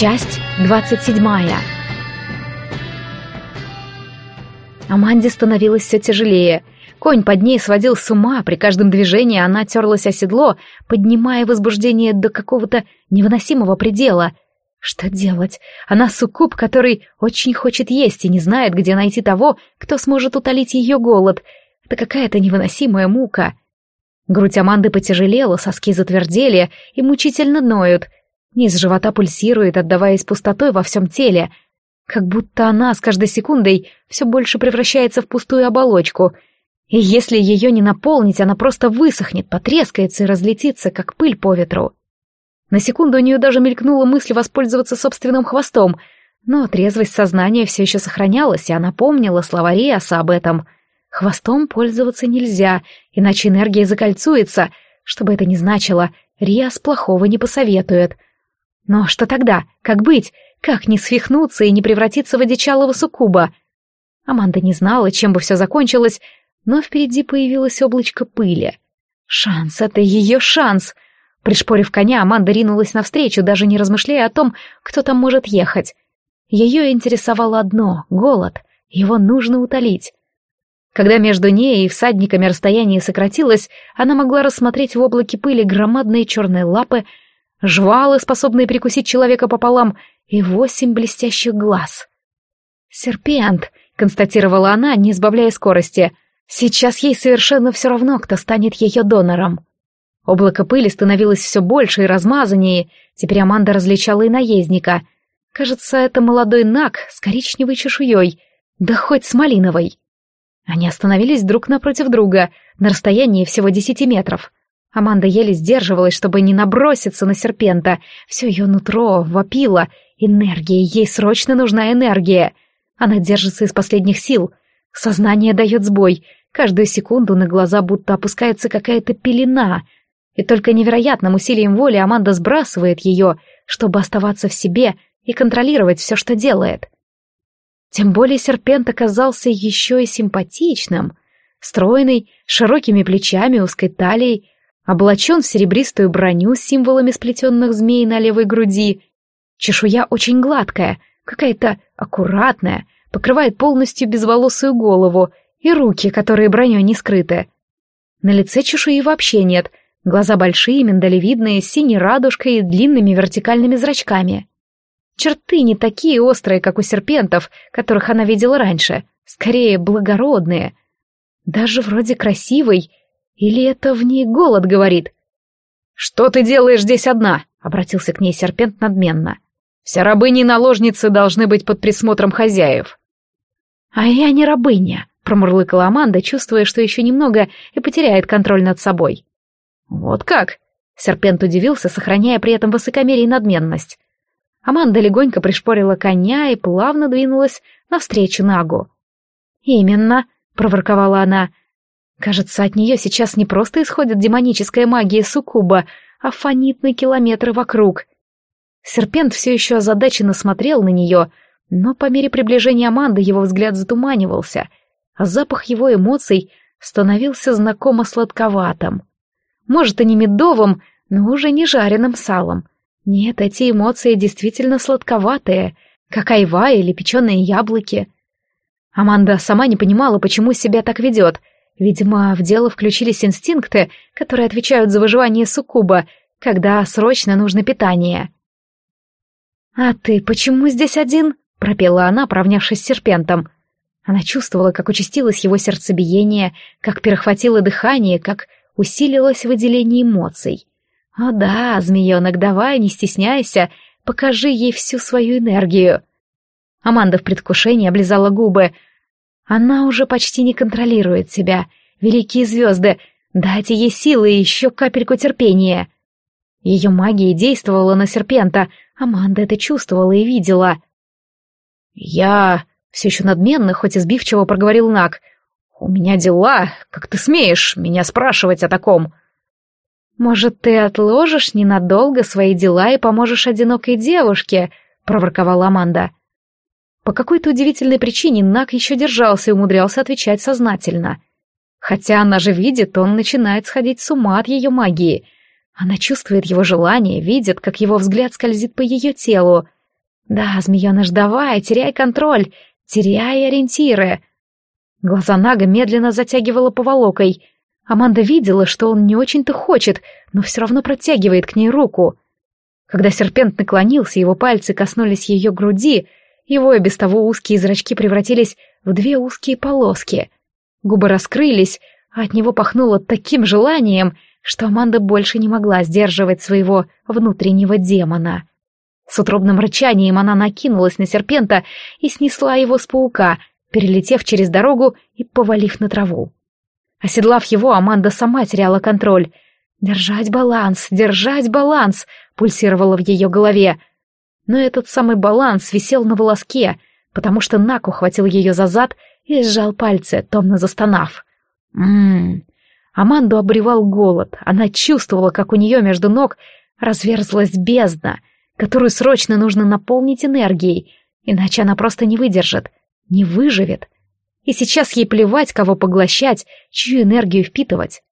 Часть двадцать седьмая. Аманде становилось все тяжелее. Конь под ней сводил с ума, при каждом движении она терлась о седло, поднимая возбуждение до какого-то невыносимого предела. Что делать? Она суккуб, который очень хочет есть и не знает, где найти того, кто сможет утолить ее голод. Это какая-то невыносимая мука. Грудь Аманды потяжелела, соски затвердели и мучительно ноют. Низ живота пульсирует, отдаваясь пустотой во всем теле — как будто она с каждой секундой все больше превращается в пустую оболочку. И если ее не наполнить, она просто высохнет, потрескается и разлетится, как пыль по ветру. На секунду у нее даже мелькнула мысль воспользоваться собственным хвостом, но трезвость сознания все еще сохранялась, и она помнила слова Риаса об этом. Хвостом пользоваться нельзя, иначе энергия закольцуется. Что бы это ни значило, Риас плохого не посоветует. Но что тогда? Как быть? Как не свихнуться и не превратиться в одичалого суккуба? Аманда не знала, чем бы все закончилось, но впереди появилось облачко пыли. Шанс, это ее шанс! Пришпорив коня, Аманда ринулась навстречу, даже не размышляя о том, кто там может ехать. Ее интересовало одно — голод. Его нужно утолить. Когда между ней и всадниками расстояние сократилось, она могла рассмотреть в облаке пыли громадные черные лапы, жвалы, способные прикусить человека пополам, и восемь блестящих глаз. «Серпент», — констатировала она, не сбавляя скорости. «Сейчас ей совершенно все равно, кто станет ее донором». Облако пыли становилось все больше и размазаннее, теперь Аманда различала и наездника. Кажется, это молодой наг с коричневой чешуей, да хоть с малиновой. Они остановились друг напротив друга, на расстоянии всего десяти метров. Аманда еле сдерживалась, чтобы не наброситься на серпента. Все ее нутро вопило, Энергия, ей срочно нужна энергия. Она держится из последних сил. Сознание дает сбой. Каждую секунду на глаза будто опускается какая-то пелена. И только невероятным усилием воли Аманда сбрасывает ее, чтобы оставаться в себе и контролировать все, что делает. Тем более серпент оказался еще и симпатичным. Стройный, широкими плечами, узкой талией, облачен в серебристую броню с символами сплетенных змей на левой груди Чешуя очень гладкая, какая-то аккуратная, покрывает полностью безволосую голову и руки, которые броней не скрыты. На лице чешуи вообще нет, глаза большие, миндалевидные, с синей радужкой и длинными вертикальными зрачками. Черты не такие острые, как у серпентов, которых она видела раньше, скорее благородные. Даже вроде красивый, или это в ней голод говорит? «Что ты делаешь здесь одна?» — обратился к ней серпент надменно. Все рабыни и наложницы должны быть под присмотром хозяев. А я не рабыня, промурлыкала Аманда, чувствуя, что еще немного и потеряет контроль над собой. Вот как? Серпент удивился, сохраняя при этом высокомерие и надменность. Аманда легонько пришпорила коня и плавно двинулась навстречу Нагу. «Именно», — проворковала она. «Кажется, от нее сейчас не просто исходит демоническая магия суккуба, а фонит на километры вокруг. Серпент все еще озадаченно смотрел на нее, но по мере приближения Аманды его взгляд затуманивался, а запах его эмоций становился знакомо сладковатым. Может, и не медовым, но уже не жареным салом. Нет, эти эмоции действительно сладковатые, как айва или печеные яблоки. Аманда сама не понимала, почему себя так ведет. Видимо, в дело включились инстинкты, которые отвечают за выживание суккуба, когда срочно нужно питание. «А ты почему здесь один?» — пропела она, поравнявшись с серпентом. Она чувствовала, как участилось его сердцебиение, как перехватило дыхание, как усилилось выделение эмоций. «О да, змеенок, давай, не стесняйся, покажи ей всю свою энергию». Аманда в предвкушении облизала губы. Она уже почти не контролирует себя. Великие звезды, дайте ей силы и еще капельку терпения. Ее магия действовала на серпента, Аманда это чувствовала и видела. «Я...» — все еще надменно, хоть и сбивчиво проговорил Нак. «У меня дела. Как ты смеешь меня спрашивать о таком?» «Может, ты отложишь ненадолго свои дела и поможешь одинокой девушке?» — проворковала Аманда. По какой-то удивительной причине Нак еще держался и умудрялся отвечать сознательно. Хотя она же видит, он начинает сходить с ума от ее магии — она чувствует его желание, видит, как его взгляд скользит по ее телу. Да, змееныш, давай, теряй контроль, теряй ориентиры. Глаза Нага медленно затягивала поволокой. Аманда видела, что он не очень-то хочет, но все равно протягивает к ней руку. Когда серпент наклонился, его пальцы коснулись ее груди, его и без того узкие зрачки превратились в две узкие полоски. Губы раскрылись, а от него пахнуло таким желанием, что Аманда больше не могла сдерживать своего внутреннего демона. С утробным рычанием она накинулась на серпента и снесла его с паука, перелетев через дорогу и повалив на траву. Оседлав его, Аманда сама теряла контроль. «Держать баланс, держать баланс!» — пульсировало в ее голове. Но этот самый баланс висел на волоске, потому что Нак ухватил ее за зад и сжал пальцы, томно застонав. «Ммм...» Аманду обревал голод. Она чувствовала, как у нее между ног разверзлась бездна, которую срочно нужно наполнить энергией, иначе она просто не выдержит, не выживет. И сейчас ей плевать, кого поглощать, чью энергию впитывать.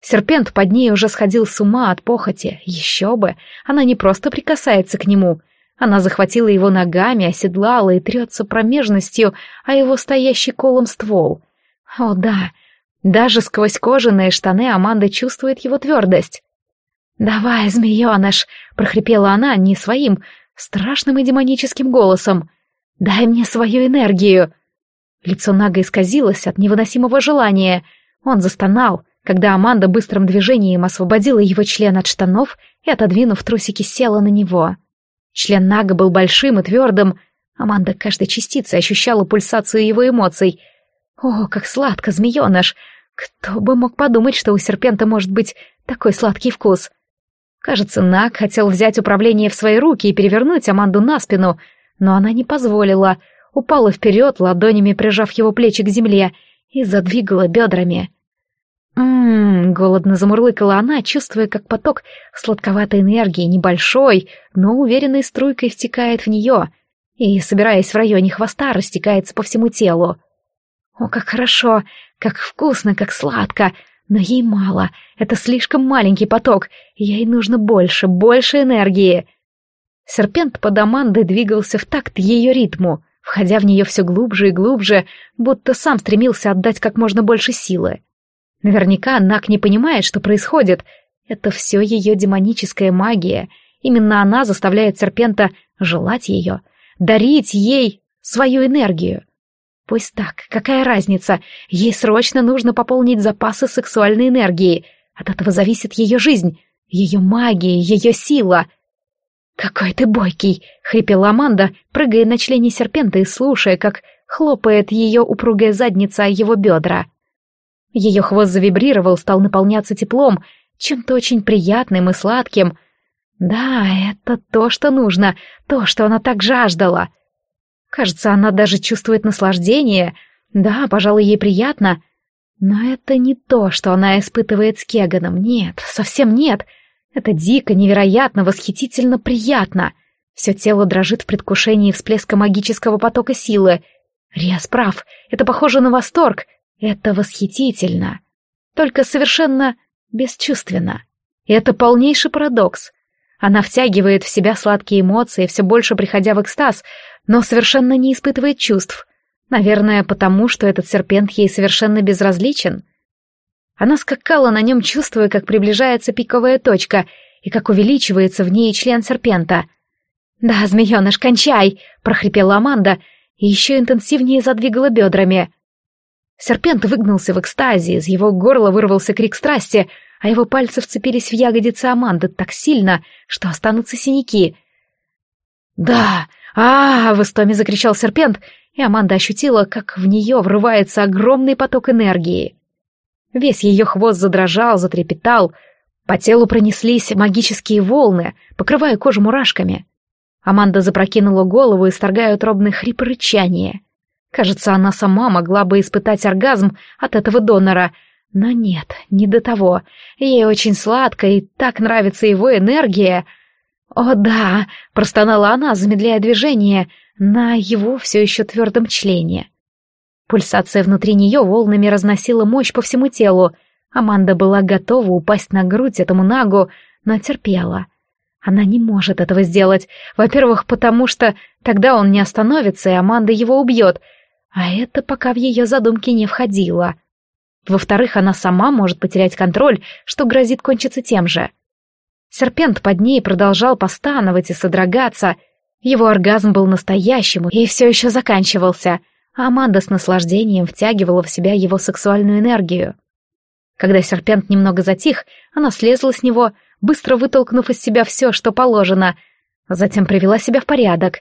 Серпент под ней уже сходил с ума от похоти. Еще бы, она не просто прикасается к нему. Она захватила его ногами, оседлала и трется промежностью, а его стоящий колом ствол. О да, даже сквозь кожаные штаны Аманда чувствует его твердость. «Давай, змееныш!» — прохрипела она не своим, страшным и демоническим голосом. «Дай мне свою энергию!» Лицо Нага исказилось от невыносимого желания. Он застонал, когда Аманда быстрым движением освободила его член от штанов и, отодвинув трусики, села на него. Член Нага был большим и твердым. Аманда каждой частицей ощущала пульсацию его эмоций. О, как сладко, змееныш! Кто бы мог подумать, что у серпента может быть такой сладкий вкус? Кажется, Наг хотел взять управление в свои руки и перевернуть Аманду на спину, но она не позволила, упала вперед, ладонями прижав его плечи к земле, и задвигала бедрами. «Ммм», — голодно замурлыкала она, чувствуя, как поток сладковатой энергии, небольшой, но уверенной струйкой втекает в нее и, собираясь в районе хвоста, растекается по всему телу. «О, как хорошо! Как вкусно, как сладко! Но ей мало, это слишком маленький поток, ей нужно больше, больше энергии!» Серпент под Амандой двигался в такт ее ритму, входя в нее все глубже и глубже, будто сам стремился отдать как можно больше силы. Наверняка Нак не понимает, что происходит. Это все ее демоническая магия. Именно она заставляет Серпента желать ее, дарить ей свою энергию. Пусть так, какая разница? Ей срочно нужно пополнить запасы сексуальной энергии. От этого зависит ее жизнь, ее магия, ее сила. «Какой ты бойкий!» — хрипела Аманда, прыгая на члене серпента и слушая, как хлопает ее упругая задница о его бедра. Ее хвост завибрировал, стал наполняться теплом, чем-то очень приятным и сладким. Да, это то, что нужно, то, что она так жаждала. Кажется, она даже чувствует наслаждение. Да, пожалуй, ей приятно. Но это не то, что она испытывает с Кеганом. Нет, совсем нет. Это дико, невероятно, восхитительно приятно. Все тело дрожит в предвкушении всплеска магического потока силы. Риас прав, это похоже на восторг, это восхитительно, только совершенно бесчувственно. Это полнейший парадокс. Она втягивает в себя сладкие эмоции, все больше приходя в экстаз, но совершенно не испытывает чувств. Наверное, потому что этот серпент ей совершенно безразличен. Она скакала на нем, чувствуя, как приближается пиковая точка и как увеличивается в ней член серпента. «Да, змееныш, кончай!» — прохрипела Аманда и еще интенсивнее задвигала бедрами. Серпент выгнулся в экстазе, из его горла вырвался крик страсти, а его пальцы вцепились в ягодицы Аманды так сильно, что останутся синяки. «Да! а, -а, -а в истоме закричал серпент, и Аманда ощутила, как в нее врывается огромный поток энергии. Весь ее хвост задрожал, затрепетал, по телу пронеслись магические волны, покрывая кожу мурашками. Аманда запрокинула голову, исторгая утробный хрип рычания — Кажется, она сама могла бы испытать оргазм от этого донора. Но нет, не до того. Ей очень сладко и так нравится его энергия. «О да!» — простонала она, замедляя движение на его все еще твердом члене. Пульсация внутри нее волнами разносила мощь по всему телу. Аманда была готова упасть на грудь этому нагу, но терпела. Она не может этого сделать. Во-первых, потому что тогда он не остановится, и Аманда его убьет. А это пока в ее задумки не входило. Во-вторых, она сама может потерять контроль, что грозит кончиться тем же. Серпент под ней продолжал постановать и содрогаться. Его оргазм был настоящим и все еще заканчивался, а Аманда с наслаждением втягивала в себя его сексуальную энергию. Когда серпент немного затих, она слезла с него, быстро вытолкнув из себя все, что положено, затем привела себя в порядок.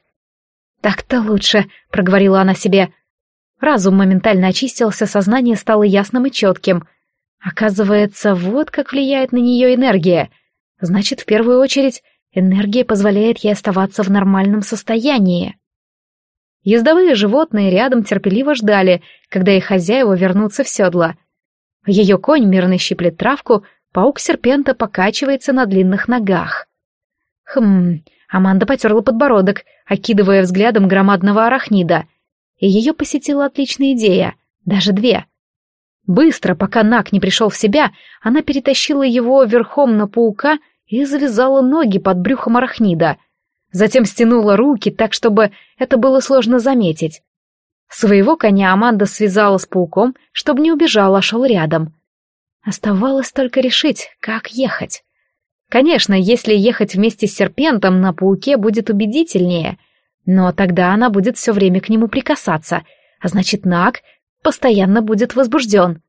«Так-то лучше», — проговорила она себе. Разум моментально очистился, сознание стало ясным и четким. Оказывается, вот как влияет на нее энергия. Значит, в первую очередь, энергия позволяет ей оставаться в нормальном состоянии. Ездовые животные рядом терпеливо ждали, когда их хозяева вернутся в седло. Ее конь мирно щиплет травку, Паук серпента покачивается на длинных ногах. Хм, Аманда потерла подбородок, окидывая взглядом громадного арахнида. И ее посетила отличная идея, даже две. Быстро, пока Нак не пришел в себя, она перетащила его верхом на паука и завязала ноги под брюхом арахнида. Затем стянула руки так, чтобы это было сложно заметить. Своего коня Аманда связала с пауком, чтобы не убежал, а шел рядом — Оставалось только решить, как ехать. Конечно, если ехать вместе с серпентом на пауке будет убедительнее, но тогда она будет все время к нему прикасаться, а значит, Наг постоянно будет возбужден.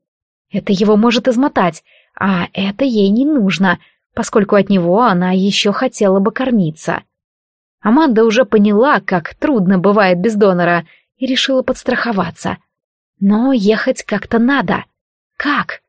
Это его может измотать, а это ей не нужно, поскольку от него она еще хотела бы кормиться. Аманда уже поняла, как трудно бывает без донора, и решила подстраховаться. Но ехать как-то надо. Как?